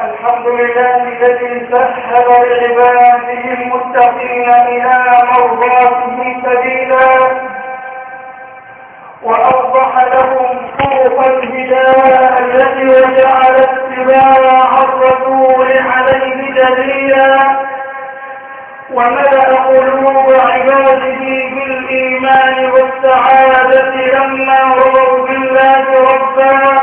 الحمد لله الذي سهل لعباده المتقين إلى مرضاته سبيلا وأوضح لهم طرق الهداية التي وجعل اتباع الرسول عليه دليلا وملأ قلوب عباده بالإيمان والسعادة لما رضوا بالله ربا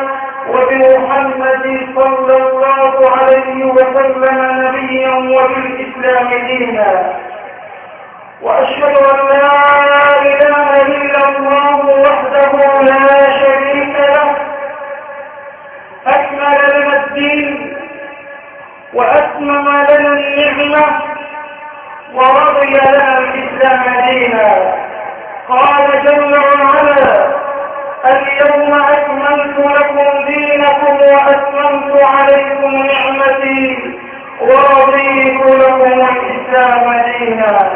وبمحمد صلى الله عليه وسلم نبيا وبالإسلام دينا. وأشهد أن لا إله إلا الله وحده لا شريك له. أكمل لنا الدين وأتمم لنا النعمة ورضي لنا الإسلام دينا. جل وعلا اليوم أكملت لكم دينكم وأتممت عليكم نعمتي ورضيت لكم الإسلام دينا.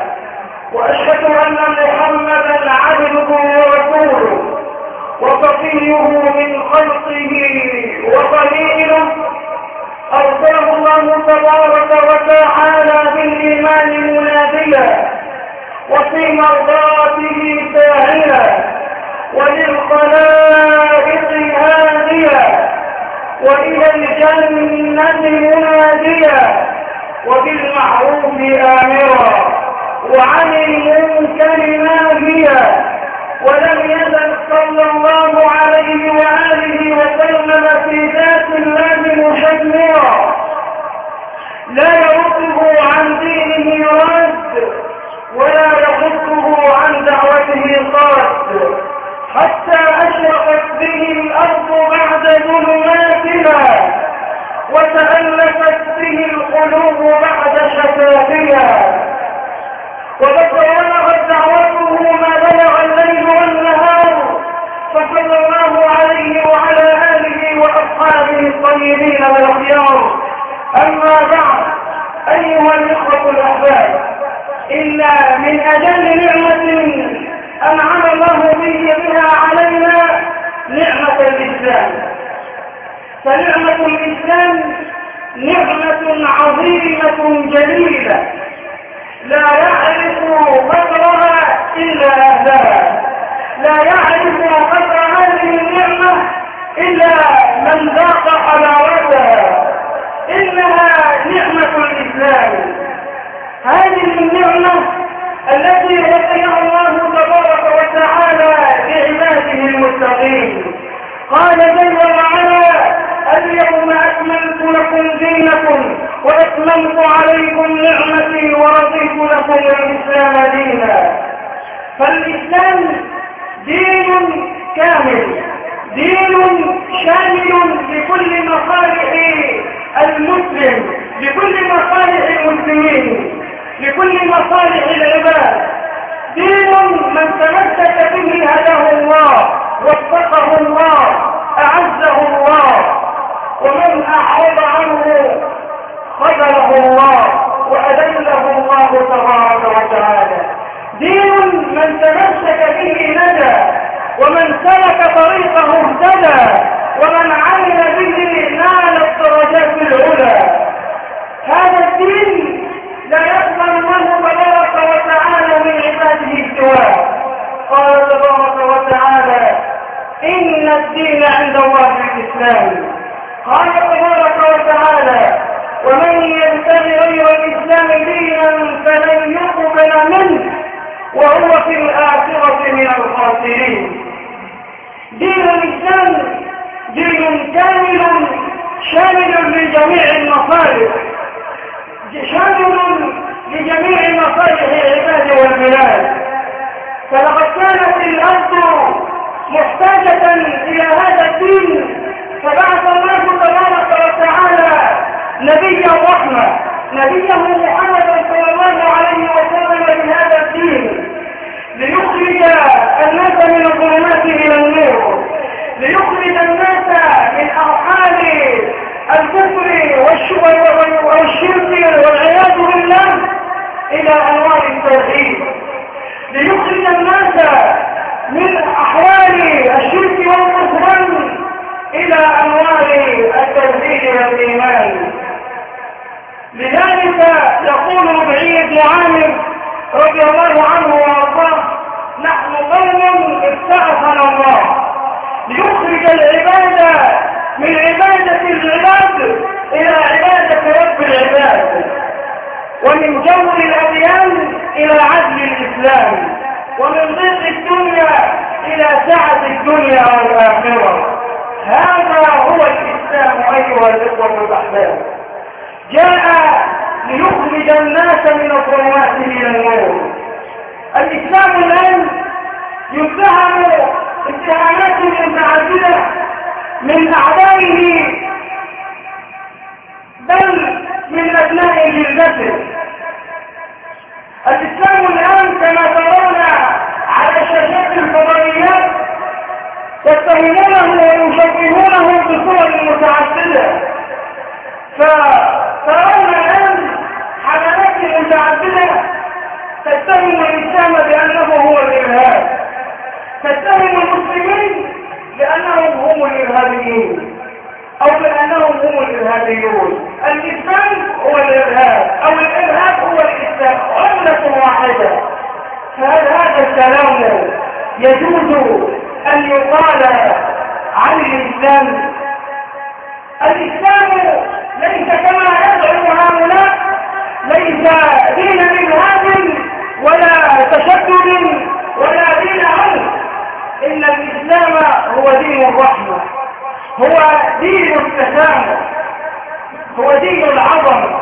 وأشهد أن محمدا عبده ورسوله وصفيه من خلقه وخليله أرسله الله تبارك وتعالى بالإيمان مناديا. وفي مرضاته ساعيا وللخلائق هاديا وإلى الجنة مناديا وبالمعروف آمرا وعن المنكر ناهيا ولم يزل صلى الله عليه وآله وسلم في ذات الله مشمرا. لا يرده عن دينه رد ولا يحده عن دعوته صاد حتى أشرقت به الأرض بعد ظلماتها وتألفت به القلوب بعد شفافها وبلغت دعوته ما بلغ الليل والنهار فصلى الله عليه وعلى آله وأصحابه الطيبين والأخيار. أما بعد أيها الإخوة الأحباب إن من أجل نعمة أنعم الله به بها علينا نعمة الإسلام. فنعمة الإسلام نعمة عظيمة جليلة. لا يعرف قدرها إلا أهلها. لا يعرف قدر هذه النعمة إلا من ذاق حلاوتها. إنها نعمة الإسلام. هذه النعمة التي وسعها الله تبارك وتعالى لعباده المتقين. قال جل وعلا اليوم أكملت لكم دينكم وأتممت عليكم نعمتي ورضيت لكم الإسلام دينا. فالإسلام دين كامل دين شامل لكل مصالح المسلم لكل مصالح المسلمين. لكل مصالح العباد دين من تمسك به هداه الله وفقه الله أعزه الله ومن أعرض عنه خذله الله وأذله الله تبارك وتعالى. دين من تمسك به ندى ومن سلك طريقه اهتدى ومن عمل به نال الدرجات العلى. هذا الدين لا يقبل قال تبارك وتعالى إن الدين عند الله الإسلام. قال تبارك وتعالى ومن يبتغي غير الإسلام دينا فلن يقبل منه وهو في الآخرة من الخاسرين. دين الإسلام دين كامل شامل لجميع المصالح شامل لجميع مصالح العباد والبلاد. فلقد كانت الأرض محتاجة إلى هذا الدين فبعث الله تبارك وتعالى نبي الرحمة نبيه محمد صلى الله عليه وسلم بهذا الدين. ليخرج الناس من الظلمات إلى النور ليخرج الناس من أرحام الكفر والشرك والعياذ بالله إلى أنوار التوحيد. ليخرج الناس من أحوال الشرك والكفران إلى أنوار التوحيد والإيمان. لذلك يقول ربعي بن عامر رضي الله عنه وأرضاه نحن قوم ابتعثنا الله. ليخرج العباد من عبادة العباد إلى عبادة رب العباد. ومن جور الأديان إلى عدل الإسلام ومن ضيق الدنيا إلى سعة الدنيا والآخرة. هذا هو الإسلام أيها الإخوة الأحباب. جاء ليخرج الناس من الظلمات إلى النور. الإسلام الآن يتهم اتهامات متعددة من أعدائه بل من أبناء جلدته. الإسلام الآن كما ترون على شاشات الفضائيات يتهمونه ويشبهونه بصور متعددة. فترون الآن حملات متعددة تتهم الإسلام بأنه هو الإرهاب. تتهم المسلمين بأنهم هم الإرهابيين أو بأنهم هم الإرهابيون. الإسلام هو الإرهاب أو الإرهاب هو الإسلام. عملة واحدة. فهل هذا الكلام يجوز أن يقال عن الإسلام؟ الإسلام ليس كما يدعو هؤلاء. ليس دين إرهاب ولا تشدد ولا دين عنه. إن الإسلام هو دين الرحمة. هو دين التسامح. هو دين العظمة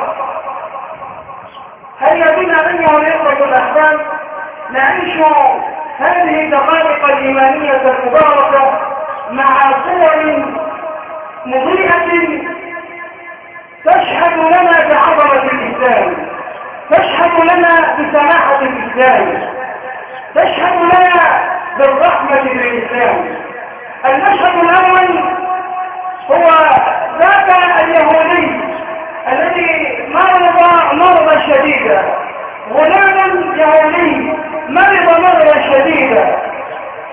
هيا بنا أيها الإخوة الأحباب؟ نعيش هذه الدقائق الإيمانية المباركة مع صور مضيئة تشهد لنا بعظمة الإسلام تشهد لنا بسماحة الإسلام تشهد لنا بالرحمة للإسلام. المشهد الأول هو ذاك اليهودي الذي مرض مرضا شديدا غلام يهودي مرض مرضا شديدا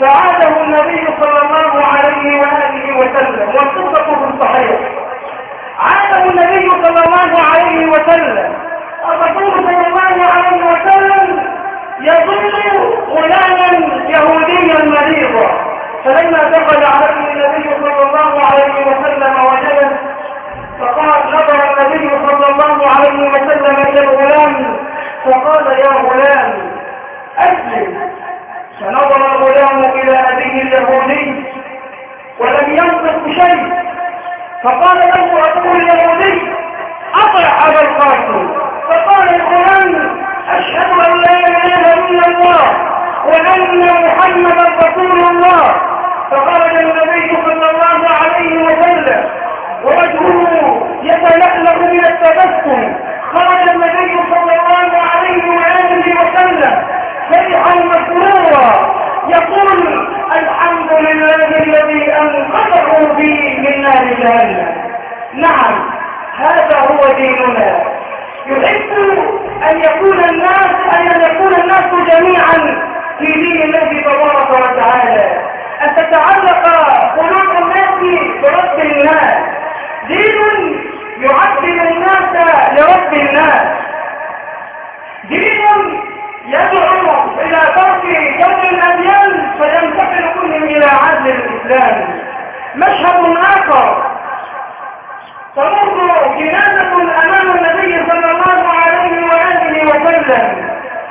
فعاده النبي صلى الله عليه وآله وسلم. والقصة في الصحيح. عاده النبي صلى الله عليه وسلم. الرسول صلى الله عليه وسلم يظل غلاما يهوديا مريضا. فلما دخل عليه النبي صلى الله عليه وسلم وجده فقال نظر النبي صلى الله عليه وسلم إلى الغلام فقال يا غلام اسلم فنظر الغلام إلى ابيه اليهودي ولم ينطق شيء فقال له ابوه اليهودي اطع ابا القاسم فقال الغلام اشهد ان لا اله الا الله وان محمدا رسول الله فخرج النبي صلى الله عليه وسلم ووجهه يتلألأ من التبسم خرج النبي صلى الله عليه وآله وسلم فرحا مسرورا يقول الحمد لله الذي أنقذه بي من نار جهنم نعم هذا هو ديننا يحب أن يكون الناس أن يكون الناس جميعا في دين الله تبارك وتعالى أن تتعلق قلوب الناس برب الناس دين يعبد الناس لرب الناس دين يدعو إلى ترك كون الأديان فينتقل كلهم إلى عدل الإسلام مشهد آخر تمر جنازة أمام النبي صلى الله عليه وآله وسلم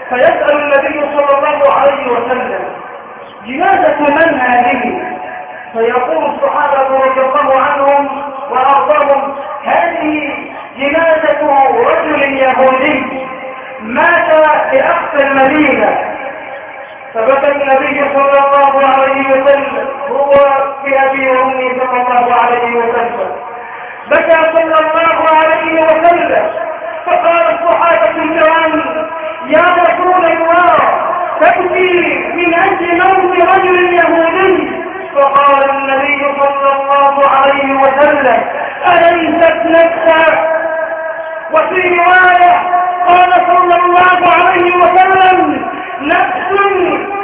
فيسأل النبي صلى الله وسلم. جنازة من هذه فيقول الصحابة رضي الله عنهم وأرضاهم هذه جنازة رجل يهودي مات في أقصى المدينة. فبكى النبي صلى الله عليه وسلم هو في أبي وأمي صلى الله عليه وسلم. بكى صلى الله عليه وسلم فقال الصحابة الكرام يا رسول الله تبكي من أجل موت رجل يهودي؟ فقال النبي صلى الله عليه وسلم أليست نفسا وفي رواية قال صلى الله عليه وسلم نفس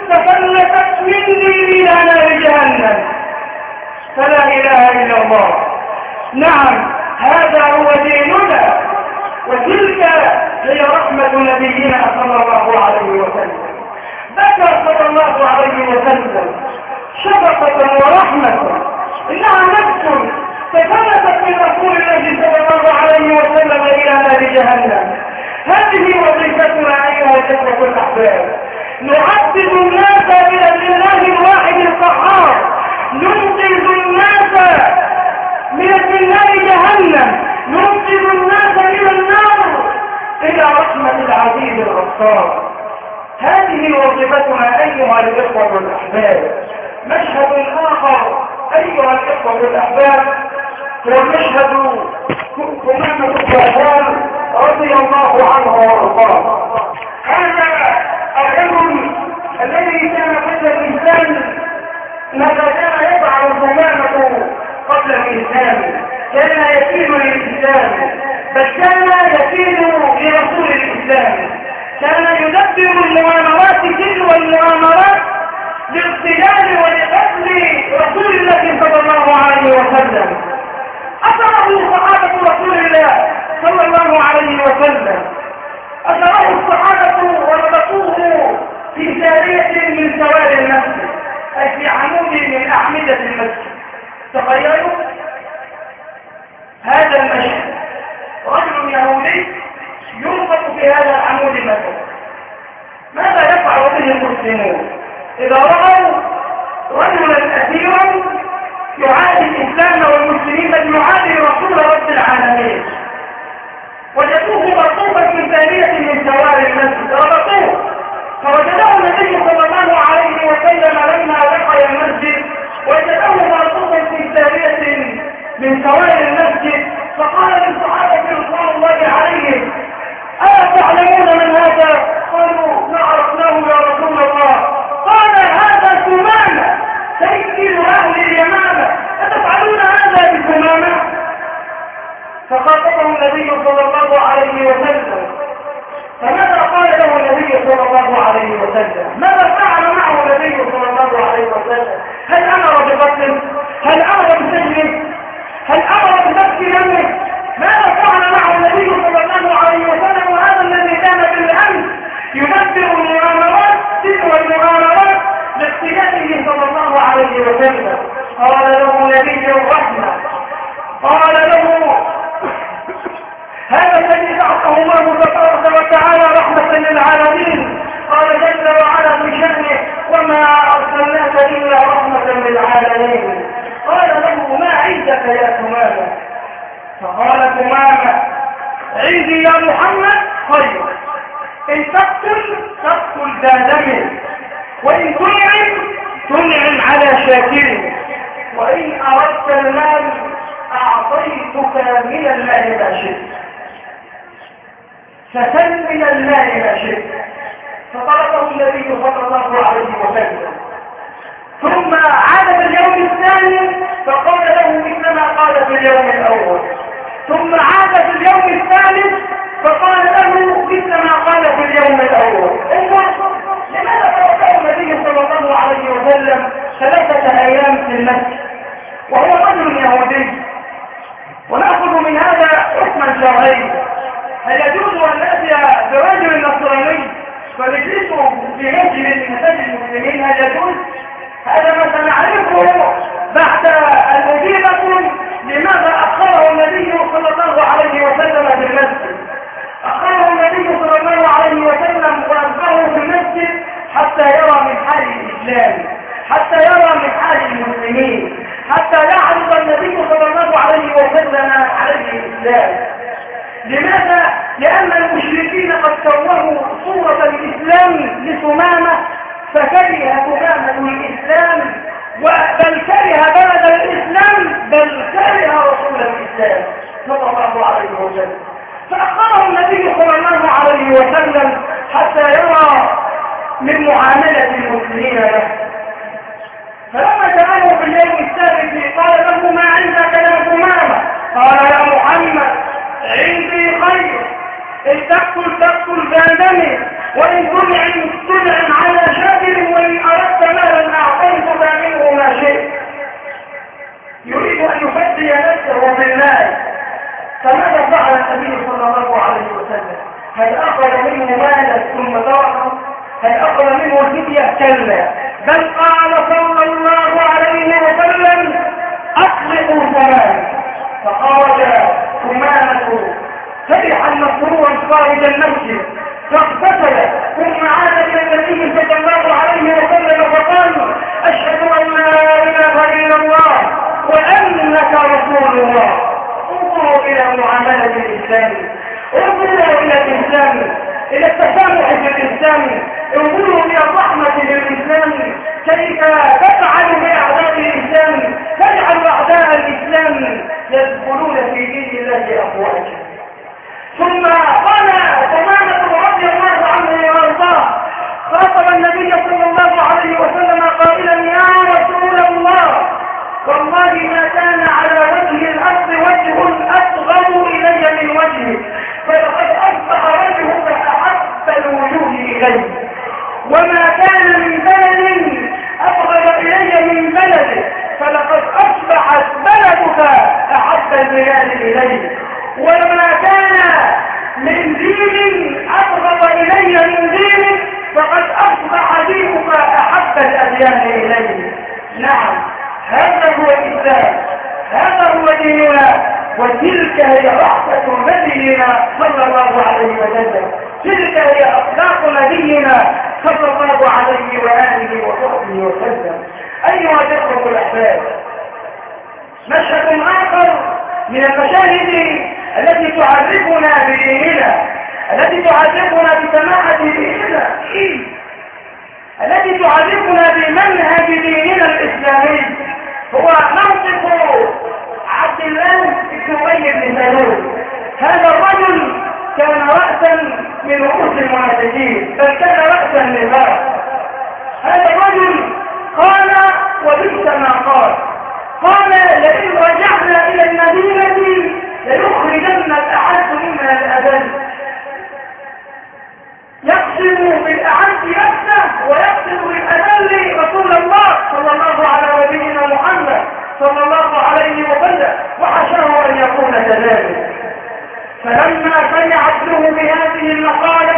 تفلتت مني إلى نار جهنم. فلا إله إلا الله. نعم هذا هو ديننا وتلك هي رحمة نبينا صلى الله عليه وسلم. بكى صلى الله عليه وسلم شفقة ورحمة. إنها نفس تفلتت من رسول الله صلى الله عليه وسلم إلى نار جهنم. هذه وظيفتنا أيها الإخوة الأحباب. نعبد الناس إلى الله الواحد القهار. ننقذ الناس من النار جهنم. ننقذ الناس إلى النار. إلى رحمة العزيز الغفار. هذه وظيفتنا أيها الإخوة الأحباب. مشهد آخر أيها الإخوة الأحباب هو مشهد كمامة الزهران رضي الله عنه وأرضاه. هذا الرجل الذي كان قبل الإنسان ماذا كان يفعل كمامة قبل الإنسان؟ كان يكيل للإسلام بل كان يكيل لرسول الإسلام كان يدبر المؤامرات تلو المؤامرات لاغتيال ولقتل رسول الله صلى الله عليه وسلم. أثره صحابة رسول الله صلى الله عليه وسلم. أثره الصحابة وربطوه في سارية من سواد المسجد أي في عمود من أعمدة المسجد. تخيلوا؟ هذا المشهد. رجل يهودي يربط في هذا العمود مثلا. ماذا يفعل به المسلمون؟ إذا رأوا رجلا أثيرا يعادي الإسلام والمسلمين بل يعادي رسول رب العالمين. وجدوه مرصوفا في ثانية من سوار المسجد. ربطوه. فوجده النبي صلى الله عليه وسلم لما دخل المسجد. وجده مرصوفا في ثانية من سوار المسجد. فقال للصحابة رضوان الله عليهم تعلمون من هذا؟ قالوا ما عرفناه يا رسول الله. قال هذا ثمامة سيد أهل اليمامة. أتفعلون هذا بثمامة؟ فخاطبه النبي صلى الله عليه وسلم. فماذا قال له النبي صلى الله عليه وسلم؟ ماذا فعل معه النبي صلى الله عليه وسلم؟ هل أمر بقتل؟ هل أمر بسجن؟ هل أمر بنفس دمه ماذا فعل معه النبي صلى الله عليه وسلم؟ يدبر المغامرات تلك المغامرات لاقتلاته صلى الله عليه وسلم. قال له نبي الرحمة قال له هذا الذي بعثه الله تبارك وتعالى رحمة للعالمين. قال جل وعلا في شأنه وما أرسلناك إلا رحمة للعالمين. قال له ما عندك يا ثمامة؟ فقال ثمامة عندي يا محمد؟ خير إن تقتل تقتل ذا دم. وإن تنعم تنعم على شاكر. وإن أردت المال أعطيتك من المال ما شئت. فسل من المال ما شئت. فطلبه النبي صلى الله عليه وسلم. ثم عاد في اليوم الثاني فقال له مثل ما قال في اليوم الأول. ثم عاد في اليوم الثالث فقال له مثل ما قال في اليوم الأول. انظر لماذا تركه النبي صلى الله عليه وسلم ثلاثة أيام في المسجد؟ وهو رجل يهودي. ونأخذ من هذا حكما شرعيا هل يجوز أن نأتي برجل نصراني فنجلسه في مسجد من مساجد المسلمين؟ هل يجوز؟ هذا ما سنعرفه بعد الأجيبة لماذا أخره النبي صلى الله عليه وسلم في المسجد. النبي صلى الله عليه وسلم وأبقاه في المسجد حتى يرى من حال الإسلام حتى يرى من حال المسلمين حتى يعرض النبي صلى الله عليه وسلم عليه الإسلام لماذا؟ لأن المشركين قد صوروا صورة الإسلام لثمامة فكره ثمامة الإسلام بل كره بلد الإسلام بل كره رسول الإسلام صلى الله عليه وسلم فأخره النبي صلى الله عليه وسلم حتى يرى من معاملة المسلمين له. فلما سأله في اليوم الثالث قال له ما عندك يا ثمامة قال يا محمد عندي خير. إن تقتل تقتل ذا وإن تنعم تنعم على شاكر وإن أردت مالا أعطيتك منه ما شئت. يريد أن يفدي نفسه بالمال فماذا فعل النبي صلى الله عليه وسلم؟ هل أخذ منه مالا ثم تركه؟ هل أخذ منه الفدية كلا. بل قال صلى الله عليه وسلم أطلقوا ثمان فخرج ثمانة فرحا مسرورا خارج المسجد. فاغتسل. ثم عاد إلى النبي صلى الله عليه وسلم فقال أشهد أن لا إله إلا الله وأنك رسول الله. انظروا إلى معاملة الاسلام انظروا إلى الاسلام إلى التسامح في الاسلام انظروا إلى الرحمه للاسلام كيف تفعل بأعداء الاسلام تجعل أعداء الاسلام يدخلون في دين الله أفواجا. ثم قال ثمانة رضي الله عنه وأرضاه خاطب النبي صلى الله عليه وسلم قائلا يا رسول الله والله ما كان على وجه الأرض وجه من وجهه فلقد أصبح وجهك أحب الوجوه إلي. وما كان من بلد أبغض إلي من بلده فلقد أصبحت بلدك أحب البلاد إلي. وما كان من دين أبغض إلي من دينك فقد أصبح دينك أحب الأديان إلي. نعم هذا هو الإسلام هذا هو ديننا. وتلك هي رحمة نبينا صلى الله عليه وسلم. تلك هي أخلاق نبينا صلى الله عليه وآله وصحبه وسلم. أيها الإخوة الأحباب مشهد آخر من المشاهد التي تعرفنا بديننا التي تعرفنا بسماحة ديننا التي تعرفنا بمنهج ديننا الإسلامي. هو موقف عبد الله بن أبي بن سلول. هذا الرجل كان رأسا من رؤوس المنافقين بل كان رأسا للغرب هذا الرجل قال وبئس ما قال قال لئن رجعنا إلى المدينة ليخرجن الأعز منا الأذل يقسم بالأعز نفسه ويقسم بالأذل رسول الله صلى الله على نبينا محمد صلى الله عليه وسلم وحشاه أن يكون كذلك فلما سمع ابنه بهذه المقالة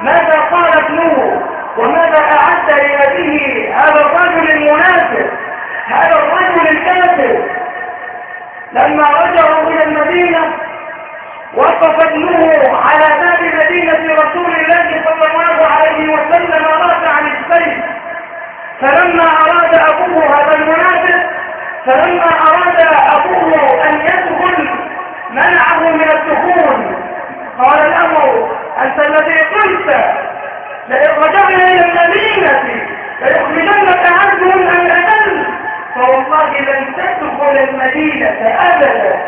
ماذا قال ابنه وماذا أعد لأبيه هذا الرجل المناسب هذا الرجل الكافر لما رجعوا إلى المدينة وقف ابنه على باب مدينة رسول الله صلى الله عليه وسلم رافعا السيف فلما أراد أبوه هذا المنافق فلما أراد أبوه أن يدخل منعه من الدخول قال له أنت الذي قلت لئن رجعنا إلى المدينة ليخرجنك عنهم أن أدل فوالله لن تدخل المدينة أبدا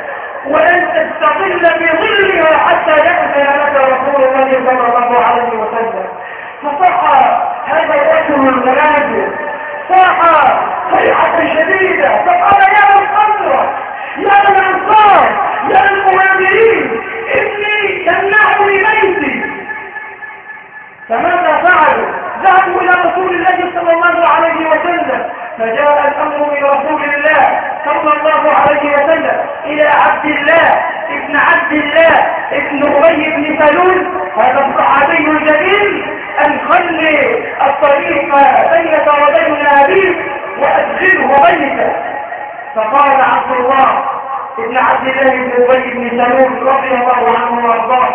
ولن تستظل بظلها حتى يأذن لك رسول الله صلى الله عليه وسلم فصح هذا الرجل المنازل صاح صيحة شديدة فقال يا الخمرة يا الأنصار يا المهاجرين إني تمنعني بيتي فماذا فعلوا ذهبوا إلى رسول الله صلى الله عليه وسلم فجاء الأمر من رسول الله صلى الله عليه وسلم إلى عبد الله ابن عبد الله ابن أبي بن سلول هذا الصحابي الجليل أن خلي الطريق بينك وبين أبيك وأدخله بيتك. فقال عبد الله ابن عبد الله بن أبي بن سلول رضي الله عنه وأرضاه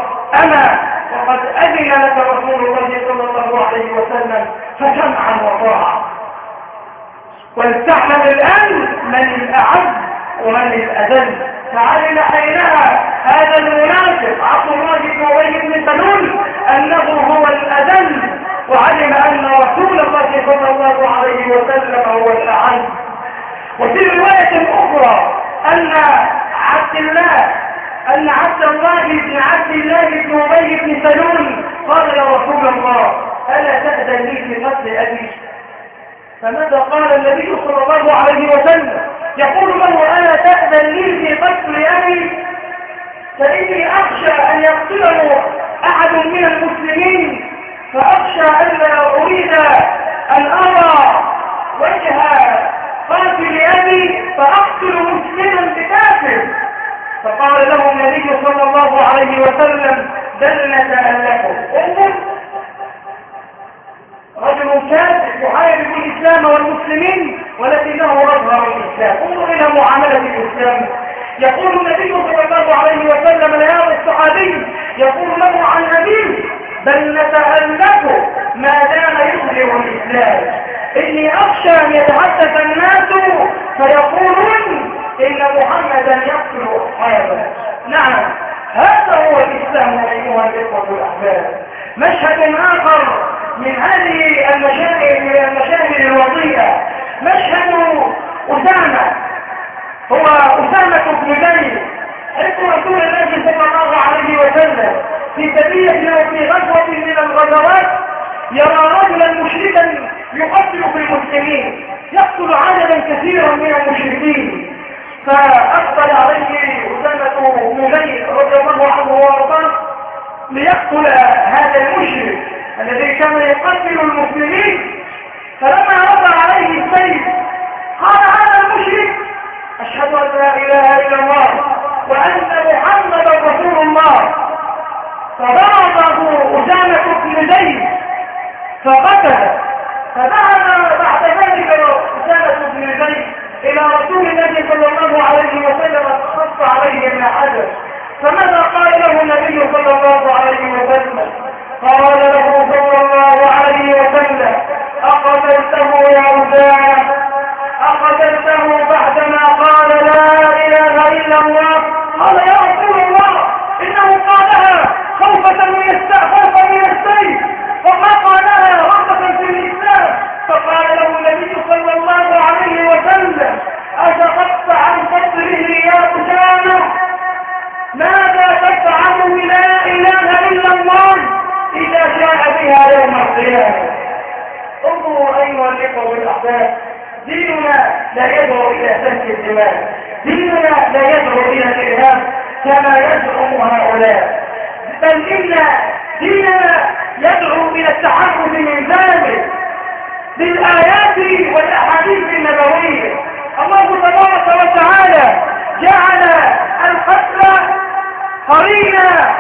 أما وقد أذن لك رسول الله صلى الله عليه وسلم فسمعا وطاعة. ولتعلم الآن من الأعز ومن الأذل فعلم حينها هذا المنافق عبد الله بن أبي بن سلول أنه هو الأذل وعلم أن رسول الله صلى الله عليه وسلم هو الأعز وفي رواية أخرى أن عبد الله أن عبد الله بن عبد الله بن أبي بن سلول قال يا رسول الله ألا تأذن لي في قتل أبي؟ فماذا قال النبي صلى الله عليه وسلم؟ يقول له ألا تأذن لي في قتل أبي؟ فإني أخشى أن يقتله أحد من المسلمين أخشى ألا أريد أن أرى وجه قاتل أبي فأقتل مسلما بكافر. فقال له النبي صلى الله عليه وسلم بل نتألفه انظر رجل كافر يحارب الإسلام والمسلمين ولكنه أظهر الإسلام. انظر إلى معاملة الإسلام. يقول النبي صلى الله عليه وسلم لهذا الصحابي يقول له عن أبيه بل نتألفه ما دام يظهر الإسلام. إني أخشى أن يتحدث الناس فيقولون إن محمدا يقتل أصحابه. نعم. هذا هو الإسلام أيها الإخوة الأحباب. مشهد آخر من هذه المشاهد من المشاهد الوضيئة مشهد أسامة. هو أسامة بن زيد. حيث رسول الله صلى الله عليه وسلم في سبيل أو في غزوة من الغزوات يرى رجلا مشركا يقتل في المسلمين. يقتل عددا كثيرا من المشركين. فأقبل عليه أسامة بن زيد رضي الله عنه وأرضاه ليقتل هذا المشرك الذي كان يقتل المسلمين. فلما رفع عليه السيف قال هذا المشرك أشهد أن لا إله إلا الله وأن محمدا رسول الله. فضربه أسامة بن زيد فقتل فذهب بعد ذلك أسامة بن زيد إلى رسول الله صلى الله عليه وسلم فخص عليه ما حدث فماذا قال له النبي صلى الله عليه وسلم؟ قال له صلى الله عليه وسلم أقتلته يا أسامة أقتلته بعدما قال لا إله إلا الله. قال يا رسول الله إنه قالها خوفة من السيف. وما قالها رغبة في الإسلام. فقال له النبي صلى الله عليه وسلم أشققت عن قتله يا أسامة؟ ماذا تفعل لا إله إلا الله إذا جاء بها يوم القيامة؟ انظروا أيها الإخوة والأحباب ديننا لا يدعو إلى سفك الدماء ديننا لا يدعو إلى الإرهاب كما يزعم هؤلاء بل إن ديننا يدعو إلى التحرز من ذلك بالآيات والأحاديث النبوية. الله تبارك وتعالى جعل القتل قرينا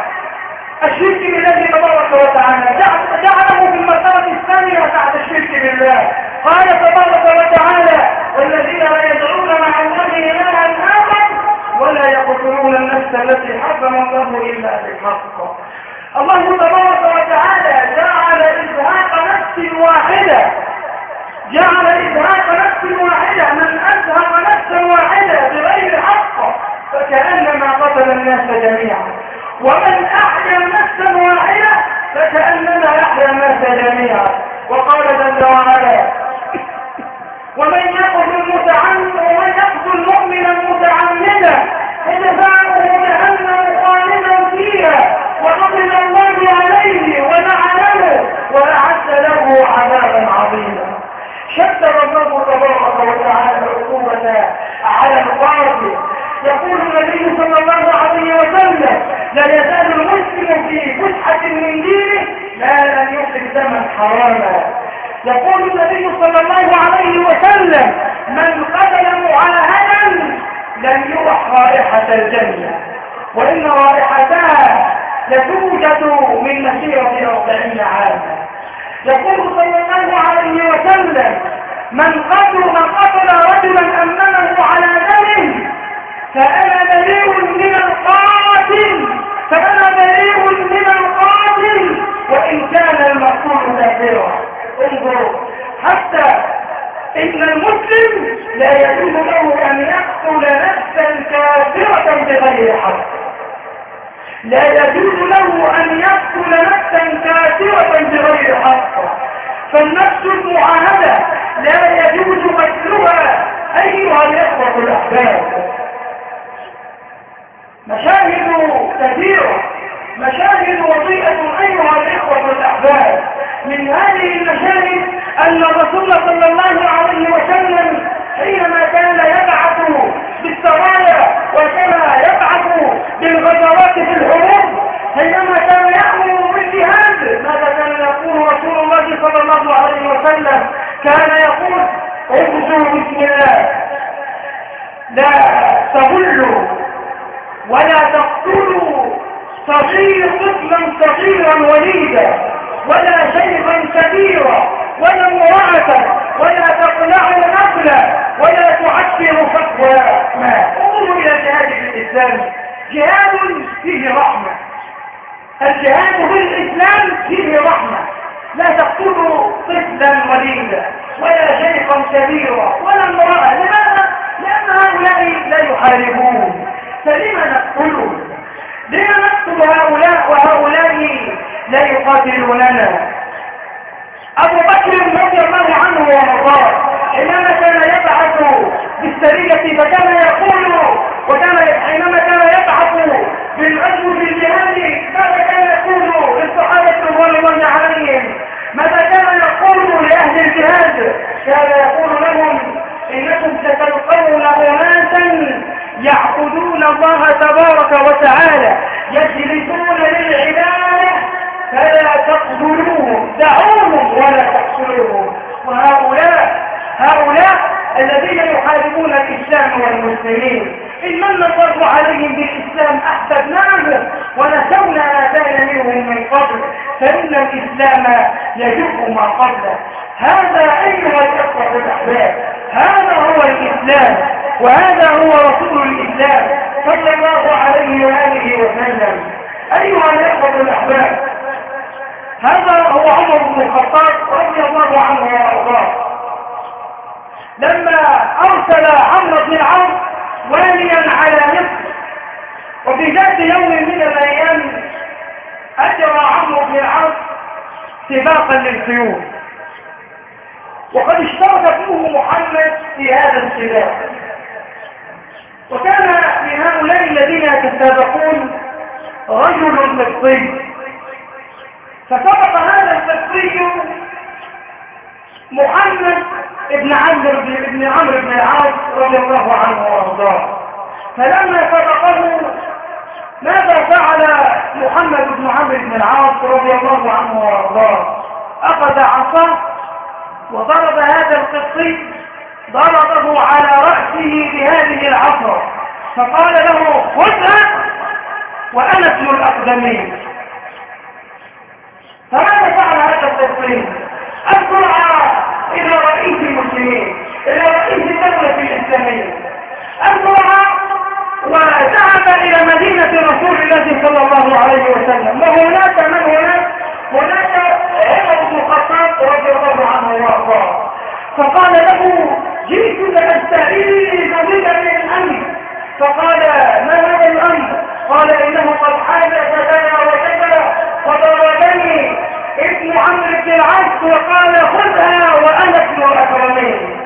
الشرك بالله تبارك وتعالى. جعله في المرتبة الثانية بعد الشرك بالله. قال تبارك وتعالى والذين لا يدعون مع الله إلها آخر ولا يقتلون النفس التي حرم الله إلا بالحق. الله تبارك وتعالى جعل إزهاق نفس واحدة جعل إزهاق نفس واحدة من أزهق نفسا واحدة بغير حق فكأنما قتل الناس جميعا. ومن أحيا نفسا واحدة فكأنما يحيا الناس جميعا. وقال جل وعلا ومن يقتل متعمد ومن يقتل مؤمنا متعمدا فجزاؤه جهنم خالدا فيها وغضب الله عليه ولعنه وأعد له عذابا شدد الله تبارك وتعالى العقوبة على القاضي. يقول النبي صلى الله عليه وسلم لا يزال المسلم في فسحة من دينه ما لم يصب دما حراما. يقول النبي صلى الله عليه وسلم من قتل معاهدا لم يرح رائحة الجنة وإن رائحتها لتوجد من مسيرة أربعين عاما. يقول صلى الله عليه وسلم من قتل من قتل رجلا أمنه على دمه فأنا بريء من القاتل فأنا بريء من القاتل. وإن كان المقتول كافرا انظروا حتى إن المسلم لا يجوز له أن يقتل نفسا كافرة بغير حق. لا يجوز له أن يقتل نفسا كافرة بغير حق. فالنفس المعاهدة لا يجوز قتلها أيها الإخوة الأحباب. مشاهد كثيرة مشاهد وطيئة أيها الإخوة الأحباب. من هذه المشاهد أن الرسول صلى الله عليه وسلم حينما كان يبعث بالسرايا وكما يبعث بالغزوات في الحروب حينما كان النبي صلى الله عليه وسلم كان يقول اغزوا بسم الله. لا تغلوا ولا تقتلوا صغير طفلا صغيرا وليدا ولا شيخا كبيرا ولا امرأة ولا تقلعوا نقلا ولا تعكروا فتوى ما؟ انظروا إلى جهاد الإسلام. جهاد فيه رحمة. الجهاد في الإسلام فيه رحمة. لا تقتلوا طفلا وليدا ولا شيخا كبيرا ولا امرأة. لماذا؟ لأن هؤلاء لا يحاربون. فلما نقتلهم لما نقتل هؤلاء وهؤلاء لا يقاتلوننا؟ أبو بكر رضي الله عنه وأرضاه حينما كان يبعث بالسرية فكان يقول وكان حينما كان يبعث بالعزو في الجهاد ماذا كان الله عليهم ماذا كان يقول لأهل الجهاد؟ كان يقول لهم إنكم ستلقون أناسا يعبدون الله تبارك وتعالى يجلسون للعبادة فلا تقتلوهم دعوهم ولا تقتلوهم. وهؤلاء هؤلاء الذين يحاربون الإسلام والمسلمين. إن من الله عليهم بالإسلام أحببناه ونسونا ما كان منهم من قبل فإن الإسلام يجب ما قبله هذا أيها الإخوة الأحباب هذا هو الإسلام وهذا هو رسول الإسلام صلى الله عليه وآله وسلم. أيها الإخوة الأحباب هذا هو عمر بن الخطاب رضي الله عنه وأرضاه. لما أرسل عمرو بن العاص واليا على مصر. وفي ذات يوم من الأيام أجرى عمرو بن العاص سباقا للخيول وقد اشترك فيه محمد في هذا السباق. وكان من هؤلاء الذين يتسابقون رجل قبطي فسبق هذا القبطي محمد ابن عمرو بن عمرو بن العاص رضي الله عنه وارضاه. فلما سبقه ماذا فعل محمد بن عمرو بن العاص رضي الله عنه وارضاه؟ أخذ عصاه وضرب هذا القبطي ضربه على رأسه بهذه العصا. فقال له خذها وأنا اسم الأقدمين. فماذا فعل هذا القبطي أسرع إلى رئيس المسلمين إلى رئيس الدولة الإسلامية. أسرع وذهب إلى مدينة رسول الله صلى الله عليه وسلم. وهناك من هناك؟ هناك عمر بن الخطاب رضي الله عنه وأرضاه. فقال له جئت لأستعيذ بك من الأمر فقال ما هذا الأمر؟ قال إنه قد حاجة كذا وكذا فضربني ابن عمرو بن العاص وقال خذها وأنا ابن الأكرمين.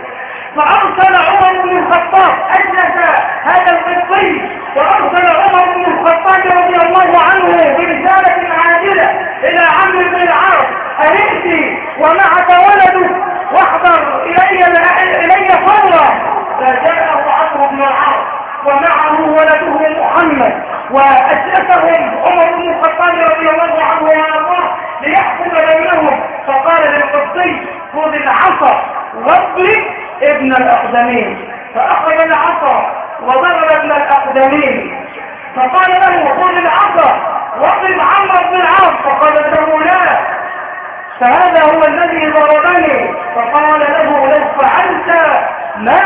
فأرسل عمر بن الخطاب أجلس هذا القبطي وأرسل عمر بن الخطاب رضي الله عنه برسالة عاجلة إلى عمرو بن العاص أنئتي ومعك ولدك واحضر إلي إلي فورا. فجاءه عمرو بن العاص. ومعه ولده محمد وأسلفهم عمر بن الخطاب رضي الله عنه وأرضاه ليحكم بينهم. فقال للقبطي خذ العصا واضرب ابن الأقدمين. فأخذ العصا وضرب ابن الأقدمين. فقال له خذ العصا واضرب عمرو بن العاص. فقال له لا فهذا هو الذي ضربني. فقال له لو فعلت ما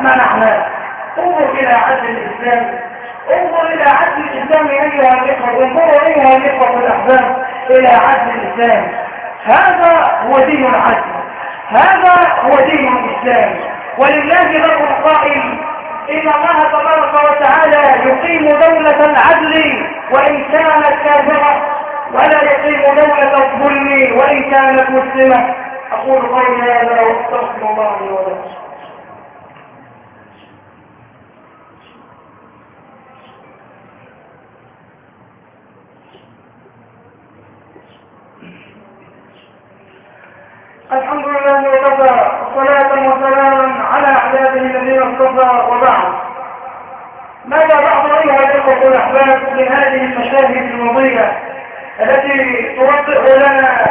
منعناك انظر إلى عدل الإسلام. انظر إلى عدل الإسلام أيها الإخوة انظروا أيها الإخوة الأحباب إلى عدل الإسلام. هذا هو دين العدل. هذا هو دين الإسلام. ولله له القائل إن الله تبارك وتعالى يقيم دولة العدل وإن كانت كافرة ولا يقيم دولة الظلم وإن كانت مسلمة. أقول قولي هذا وأستغفر الله لي ولكم. الحمد لله وكفى صلاة وسلاما على عباده الذين اصطفى وبعد. ماذا بعض أيها الإخوة الأحباب من هذه المشاهد المضيئة التي توضح لنا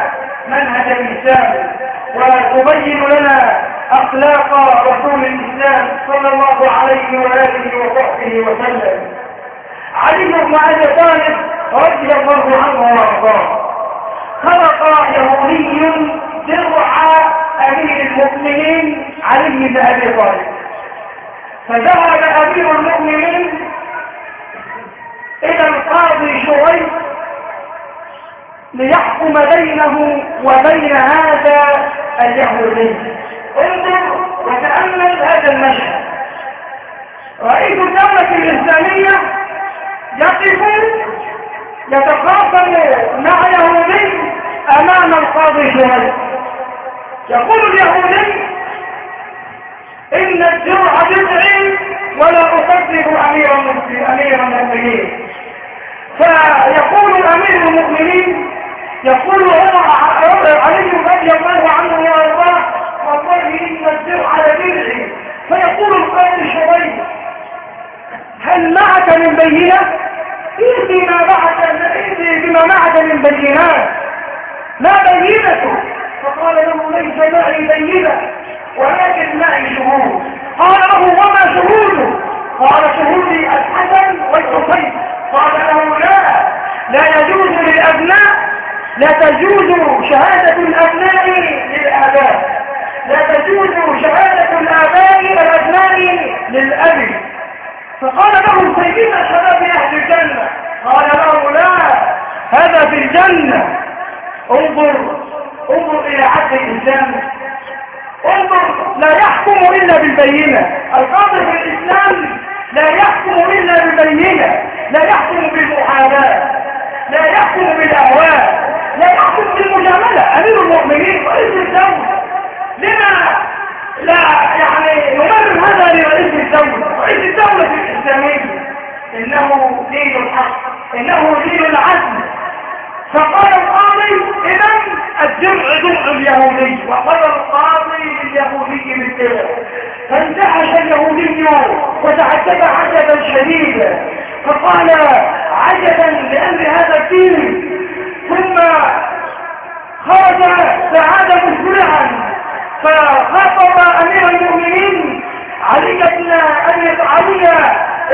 منهج الإسلام وتبين لنا أخلاق رسول الإسلام صلى الله عليه وآله وصحبه وسلم. علي بن أبي طالب رضي الله عنه وأرضاه. خلق يهودي درع أمير المؤمنين علي بن أبي طالب. فذهب أمير المؤمنين إلى القاضي شريح ليحكم بينه وبين هذا اليهودي. انظر وتأمل هذا المشهد. رئيس الدولة الإسلامية يقف يتخاصم مع يهودي أمام القاضي شريف يقول اليهودي إن الجرع بدعي ولا أصدق أمير المؤمنين. فيقول أمير المؤمنين يقول علي رضي الله عنه وارضاه والله إن الجرع لبدعي فيقول القاضي شريف هل معك من بينة؟ ائتي ما معك ائتي بما معك من بينات. ما بينته فقال له ليس معي بينة ولكن معي شهود. قال له وما شهوده؟ قال شهودي الحسن والحسين. قال له لا لا يجوز للأبناء لا تجوز شهادة الأبناء للآباء. لا تجوز شهادة الآباء الابناء للأب. فقال له سيدنا شباب أهل الجنة. قال له لا هذا في الجنة. انظر انظر إلى عدل الإنسان انظر لا يحكم إلا بالبينة. القاضي في الإسلام لا يحكم إلا بالبينة. لا يحكم بالمحاذاة. لا يحكم بالأهواء. لا يحكم بالمجاملة. أمير المؤمنين رئيس الدولة لما لا يعني نمرر هذا لرئيس الدولة رئيس الدولة الإسلامية. إنه دين الحق. إنه دين العدل. فقال القاضي إذا الجمع جمع اليهودي وقال القاضي لليهودي بالدولة فانتحش اليهودي وتعجب عجبا شديدا. فقال عجبا لأمر هذا الدين. ثم خرج سعادة مسرعا فخاطب أمير المؤمنين علي بن أبي علي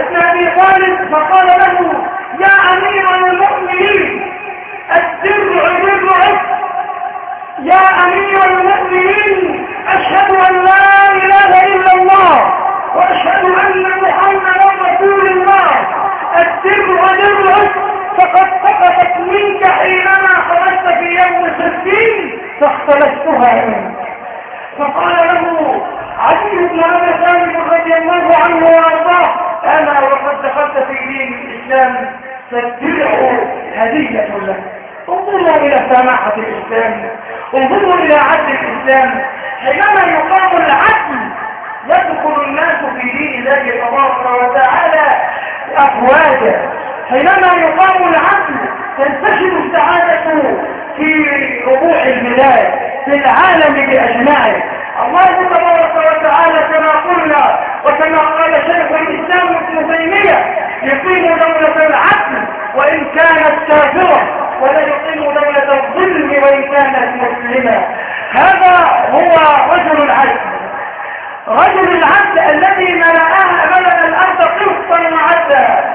بن أبي طالب فقال له يا أمير المؤمنين الدرع يا أمير المؤمنين أشهد أن لا إله إلا الله وأشهد أن محمدا رسول الله. الدرع درعك فقد سقطت منك حينما خرجت في يوم الستين فاختلفتها فقال له علي بن أبي طالب رضي الله عنه وأرضاه أنا وقد دخلت في دين الإسلام فاتبعوا هدية له انظروا إلى سماحة الاسلام انظروا إلى عدل الاسلام حينما يقام العدل يدخل الناس في دين الله تبارك وتعالى أفواجا. حينما يقام العدل تنتشر السعادة في ربوع البلاد في العالم بأجمعه الله تبارك وتعالى كما قلنا وكما قال شيخ الإسلام ابن تيمية يقيم دولة العدل وإن كانت كافرة ولا يقيم دولة الظلم وإن كانت مسلمة هذا هو رجل العدل. رجل العدل الذي ملأها ملأ الأرض قسطا وعدلا.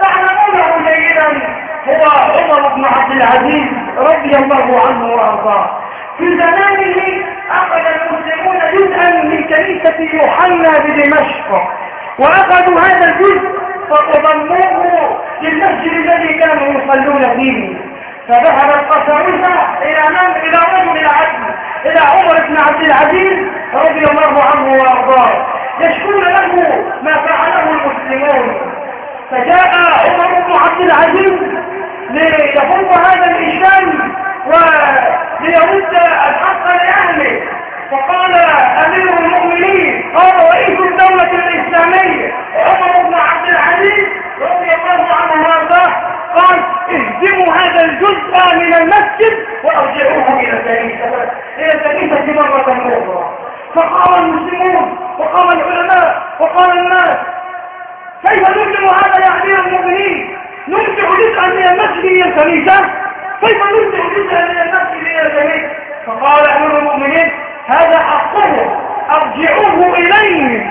تعلمونه جيدا هو عمر بن عبد العزيز رضي الله عنه وأرضاه. في زمانه أخذ المسلمون جزءا من كنيسة يوحنا بدمشق. وأخذوا هذا الجزء فضموه للمسجد الذي كانوا يصلون فيه. فذهب القساوسه إلى من؟ إلى رجل العدل. إلى عمر بن عبد العزيز رضي الله عنه وأرضاه. يشكون له ما فعله المسلمون. فجاء عمر بن عبد العزيز ليفض هذا الإشكال وليرد الحق لأهله. فقال أمير المؤمنين قال رئيس الدولة الإسلامية عمر بن عبد العزيز رضي الله عنه وأرضاه قال اهدموا هذا الجزء من المسجد وأرجعوه إلى الكنيسه إلى الكنيسه مرة أخرى. فقام المسلمون وقام العلماء وقال الناس كيف نرجع هذا يا أمير المؤمنين؟ نرجع جزءا من المسجد إلى الكنيسه كيف نرجع جزءا من المسجد إلى الكنيسه فقال أمير المؤمنين هذا حقه أرجعوه اليهم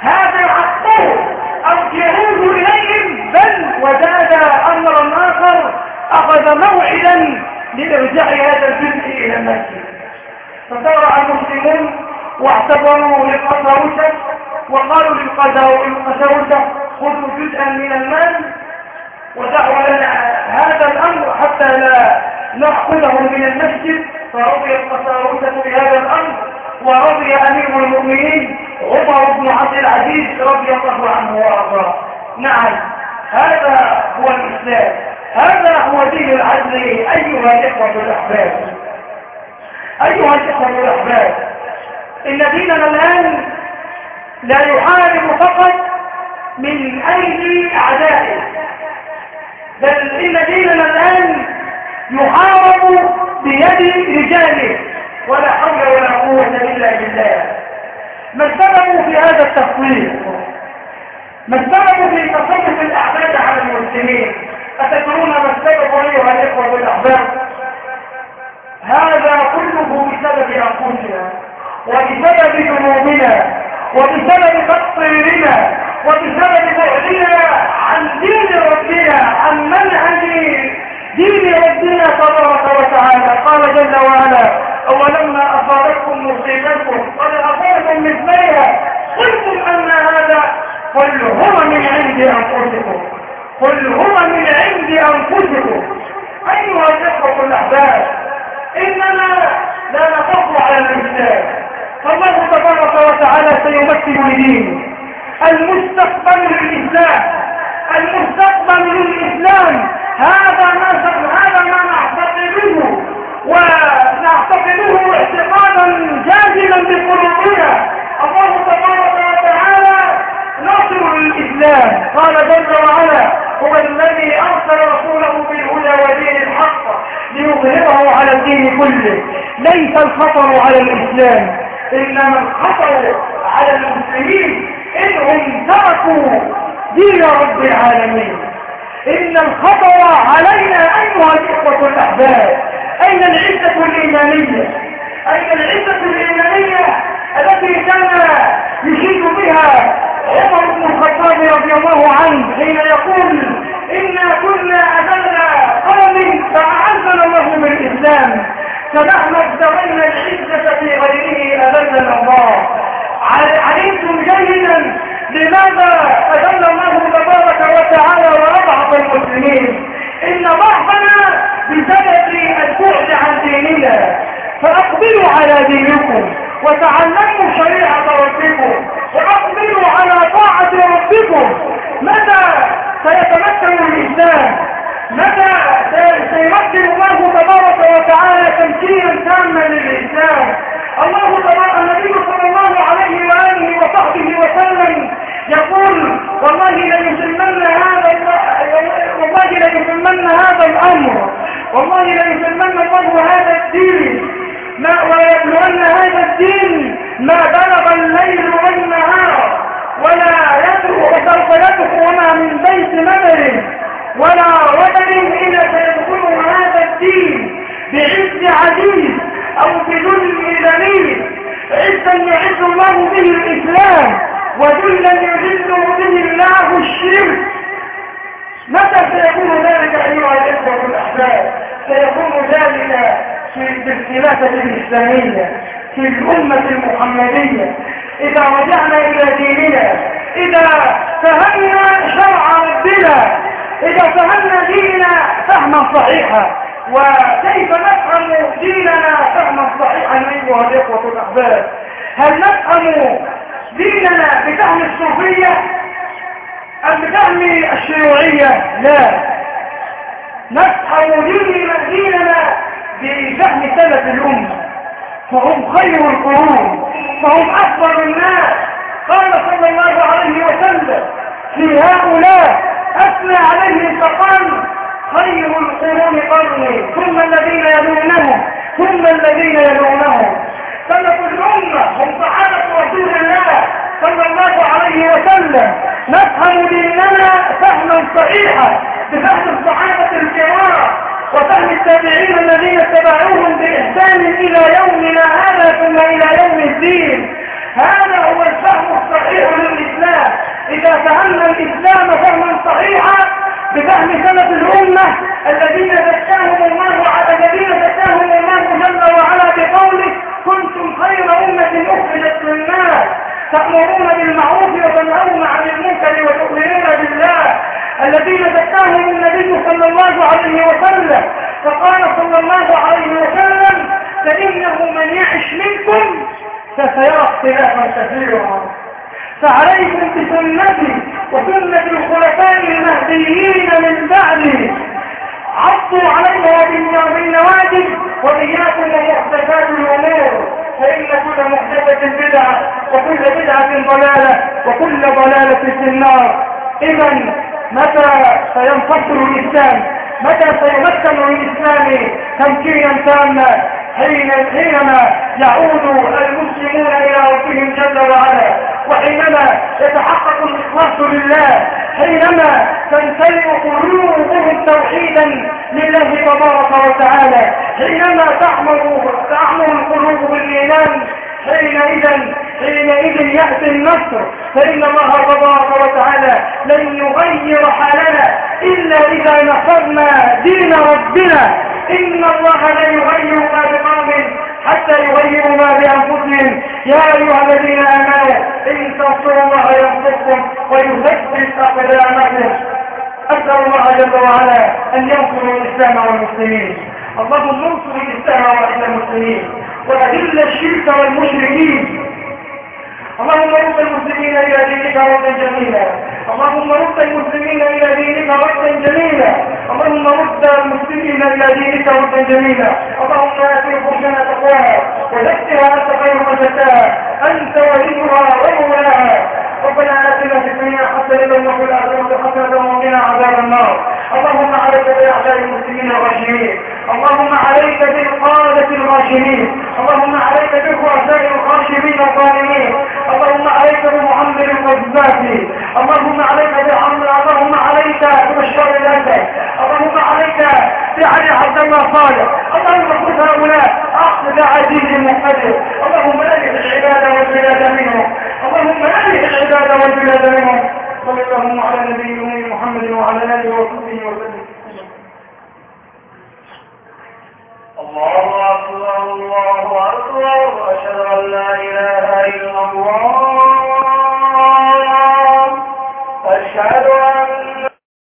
هذا حقه أرجعوه إليهم بل وزاد امرا آخر موعدا لإرجاع هذا الجزء إلى المسجد. فسارع المسلمون واعتبروا للقساوسة وقالوا للقساوسة خذوا جزءا من المال ودعوا لنا هذا الأمر حتى لا نأخذه من المسجد. فرضي القساوسة بهذا الأمر. ورضي أمير المؤمنين عمر بن عبد العزيز رضي الله عنه وأرضاه. نعم. هذا هو الإسلام. هذا هو دين العدل أيها الإخوة الأحباب. أيها الإخوة الأحباب إن ديننا الآن لا يحارب فقط من أيدي أعدائه بل إن ديننا الآن يحارب بيد رجاله ولا حول ولا قوة إلا بالله. ما السبب في هذا التفويض؟ ما السبب في تصرف الأعداد على المسلمين. أتدرون ما السبب أيها الإخوة الأحباب هذا كله بسبب أنفسنا وبسبب ذنوبنا وبسبب تقصيرنا وبسبب بعدنا عن دين ربنا عن منهج دين ربنا تبارك وتعالى. قال جل وعلا أولما أصابتكم مصيبتكم قد أصابتم مثليها قلتم أن قل هو من عند أنفسكم. قل هو من عند أنفسكم. أيها الإخوة الأحباب إننا لا نخاف على الإنسان. فالله تبارك وتعالى سيمثل لدينه. المستقبل للإسلام. المستقبل للإسلام. هذا ما هذا ما نعتقده. ونعتقده اعتقادا جازما بقلوبنا. الله تبارك ناصر للإسلام قال جل وعلا هو الذي أرسل رسوله بالهدى ودين الحق ليظهره على الدين كله. ليس الخطر على الإسلام إنما الخطر على المسلمين إنهم تركوا دين رب العالمين. إن الخطر علينا أيها الإخوة الأحباب أين العزة الإيمانية؟ أين العزة الإيمانية التي كان يشيد بها عمر بن الخطاب رضي الله عنه حين يقول إنا كنا أذل قوم فأعزنا الله بالإسلام فنحن ابتغينا العزة في غيره أذلنا الله. علمتم جيدا لماذا أذل الله تبارك وتعالى وأضعف المسلمين؟ إن ضعفنا بسبب البعد عن ديننا. فأقبلوا على دينكم وتعلموا شريعة ربكم وأقبلوا على طاعة ربكم. متى سيتمكن الإسلام؟ متى سيمكن الله تبارك وتعالى تمكينا تاما للإسلام؟ الله تبارك النبي صلى الله عليه وآله وصحبه وسلم يقول والله ليتمن هذا والله ليتمن هذا الأمر. والله ليتمن الله هذا الدين. ما ويبلغن هذا الدين ما بلغ الليل والنهار. ولا يدخل يدخل من بيت مدر ولا ودر إلا سيدخل هذا الدين بعز عزيز أو بذل ذليل عزا يعز الله به الإسلام. وذلا يذل به الله الشرك. متى سيكون ذلك أيها الإخوة الأحباب؟ سيكون ذلك في الخلافة الإسلامية في الأمة المحمدية. إذا رجعنا إلى ديننا إذا فهمنا شرع ربنا إذا فهمنا ديننا فهما صحيحا. وكيف نفهم ديننا فهما صحيحا أيها الإخوة الأحباب؟ هل نفهم ديننا بفهم الصوفية أم بفهم الشيوعية؟ لا. نفهم ديننا بفهم سلف الأمة. فهم خير القرون. فهم أفضل الناس. قال صلى الله عليه وسلم في هؤلاء أثنى عليهم فقال خير القرون قرني. ثم الذين يلونهم. ثم الذين يلونهم. سلف الأمة هم صحابة رسول الله صلى الله عليه وسلم. نفهم ديننا فهما صحيحا بفهم الصحابة الكرام وفهم التابعين الذين اتبعوهم بإحسان إلى يومنا هذا ثم إلى يوم الدين. هذا هو الفهم الصحيح للإسلام. إذا فهمنا الإسلام فهما صحيحا بفهم سلف الأمة الذين زكاهم الله على الذين زكاهم الله جل وعلا بقوله كنتم خير أمة أخرجت للناس تأمرون بالمعروف وتنهون عن المنكر وتؤمنون بالله الذين زكاهم النبي صلى الله عليه وسلم فقال صلى الله عليه وسلم فإنه من يعش منكم فسيرى اختلافا كثيرا. فعليكم بسنتي وسنة الخلفاء المهديين من بعدي. عضوا عليها بالنواجذ وإياكم ومحدثات الأمور. فإن كل محدثة بدعة وكل بدعة ضلالة وكل ضلالة في النار. إذا متى سينتصر الإسلام؟ متى سيمكن الإسلام تمكينا تاما حين حينما يعود المسلمون إلى ربهم جل وعلا وحينما يتحقق الإخلاص لله حينما تمتلئ قلوبهم توحيدا لله تبارك وتعالى حينما تعمر تعمر القلوب بالإيمان حينئذ حينئذ يأتي النصر. فإن الله تبارك وتعالى لن يغير حالنا إلا إذا نصرنا دين ربنا. إن الله لا يغير ما بقوم حتى يغيروا ما بأنفسهم. يا أيها الذين آمنوا إن تنصروا الله ينصركم ويثبت أقدامكم. أسأل الله جل وعلا أن ينصر الإسلام والمسلمين. اللهم انصر الإسلام والمسلمين. وأذل الشرك والمشركين. اللهم رد المسلمين إلى دينك ردا جميلا. اللهم رد المسلمين إلى دينك ردا جميلا. اللهم رد المسلمين إلى دينك ردا جميلا. اللهم آت نفوسنا تقواها وزكها أنت خير من زكاها. أنت وليها ومولاها. ربنا آتنا في الدنيا حسنة وفي الآخرة حسنة وقنا عذاب النار. اللهم عليك بأعداء المسلمين الغاشمين اللهم عليك بالقادة الغاشمين اللهم عليك بالرؤساء الغاشمين الظالمين. اللهم عليك بمعمر القذافي. اللهم عليك بعمر اللهم عليك ببشار عليك بعلي عبد الله صالح. اللهم خذ هؤلاء اخذ عزيز مقتدر اللهم ألف العباد والبلاد منهم. اللهم ألف العباد والبلاد منهم. صلى الله على نبينا محمد وعلى آله وصحبه وسلم. الله أكبر الله أكبر. أشهد أن لا إله إلا الله. أشهد أن